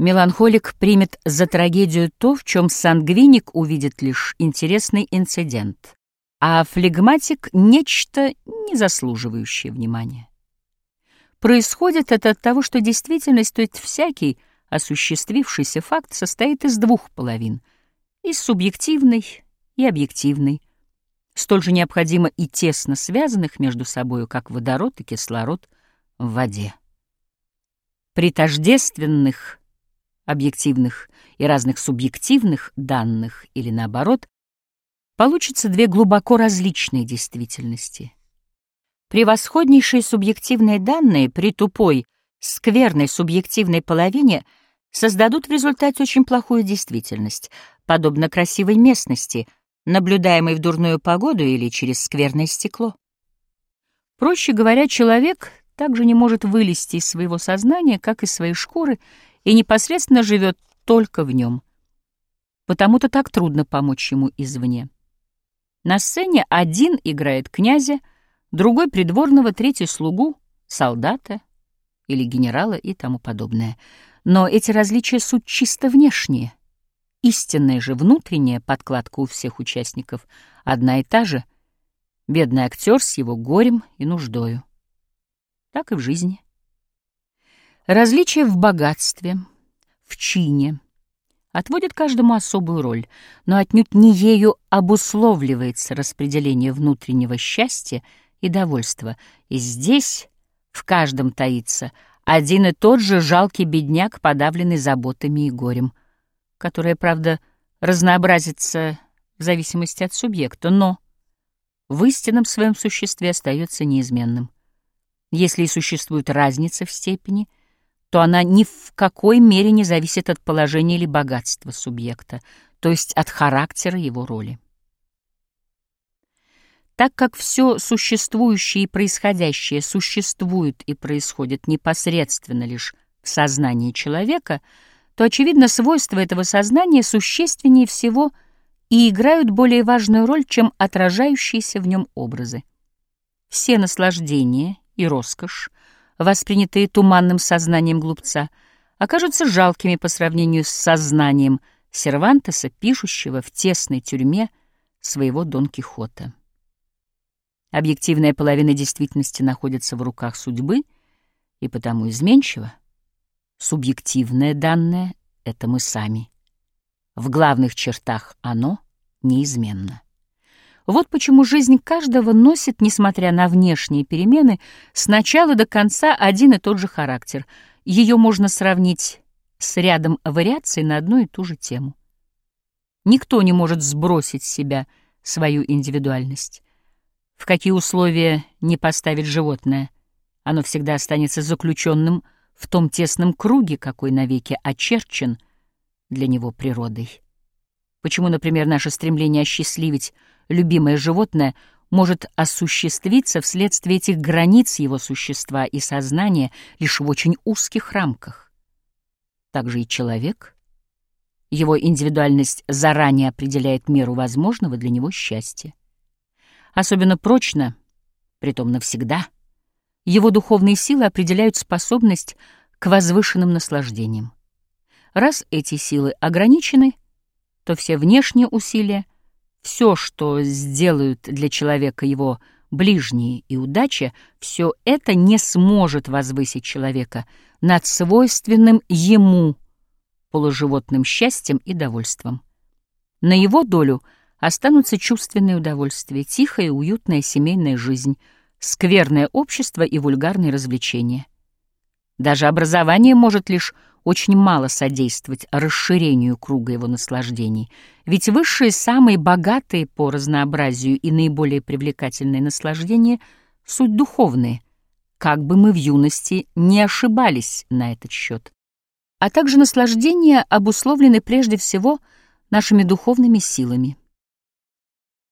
Меланхолик примет за трагедию то, в чем сангвиник увидит лишь интересный инцидент, а флегматик — нечто, не заслуживающее внимания. Происходит это от того, что действительность, то есть всякий осуществившийся факт, состоит из двух половин — из субъективной и объективной, столь же необходимо и тесно связанных между собою, как водород и кислород в воде. При тождественных объективных и разных субъективных данных или наоборот, получатся две глубоко различные действительности. Превосходнейшие субъективные данные при тупой, скверной субъективной половине создадут в результате очень плохую действительность, подобно красивой местности, наблюдаемой в дурную погоду или через скверное стекло. Проще говоря, человек также не может вылезти из своего сознания, как из своей шкуры, и непосредственно живет только в нем. Потому-то так трудно помочь ему извне. На сцене один играет князя, другой — придворного, третий — слугу, солдата или генерала и тому подобное. Но эти различия суть чисто внешние. Истинная же внутренняя подкладка у всех участников одна и та же. Бедный актер с его горем и нуждою. Так и в жизни. Различие в богатстве, в чине отводит каждому особую роль, но отнюдь не ею обусловливается распределение внутреннего счастья и довольства. И здесь в каждом таится один и тот же жалкий бедняк, подавленный заботами и горем, которое, правда, разнообразится в зависимости от субъекта, но в истинном своем существе остается неизменным. Если и существует разница в степени — то она ни в какой мере не зависит от положения или богатства субъекта, то есть от характера его роли. Так как все существующее и происходящее существует и происходит непосредственно лишь в сознании человека, то, очевидно, свойства этого сознания существеннее всего и играют более важную роль, чем отражающиеся в нем образы. Все наслаждения и роскошь воспринятые туманным сознанием глупца, окажутся жалкими по сравнению с сознанием Сервантеса, пишущего в тесной тюрьме своего Дон Кихота. Объективная половина действительности находится в руках судьбы и потому изменчива. Субъективное данное — это мы сами. В главных чертах оно неизменно. Вот почему жизнь каждого носит, несмотря на внешние перемены, с начала до конца один и тот же характер. Ее можно сравнить с рядом вариаций на одну и ту же тему. Никто не может сбросить с себя свою индивидуальность. В какие условия не поставить животное, оно всегда останется заключенным в том тесном круге, какой навеки очерчен для него природой. Почему, например, наше стремление осчастливить любимое животное может осуществиться вследствие этих границ его существа и сознания лишь в очень узких рамках. Также и человек. Его индивидуальность заранее определяет меру возможного для него счастья. Особенно прочно, притом навсегда, его духовные силы определяют способность к возвышенным наслаждениям. Раз эти силы ограничены, то все внешние усилия все, что сделают для человека его ближние и удача, все это не сможет возвысить человека над свойственным ему полуживотным счастьем и довольством. На его долю останутся чувственные удовольствия, тихая и уютная семейная жизнь, скверное общество и вульгарные развлечения. Даже образование может лишь очень мало содействовать расширению круга его наслаждений, ведь высшие, самые богатые по разнообразию и наиболее привлекательные наслаждения — суть духовные, как бы мы в юности не ошибались на этот счет. А также наслаждения обусловлены прежде всего нашими духовными силами.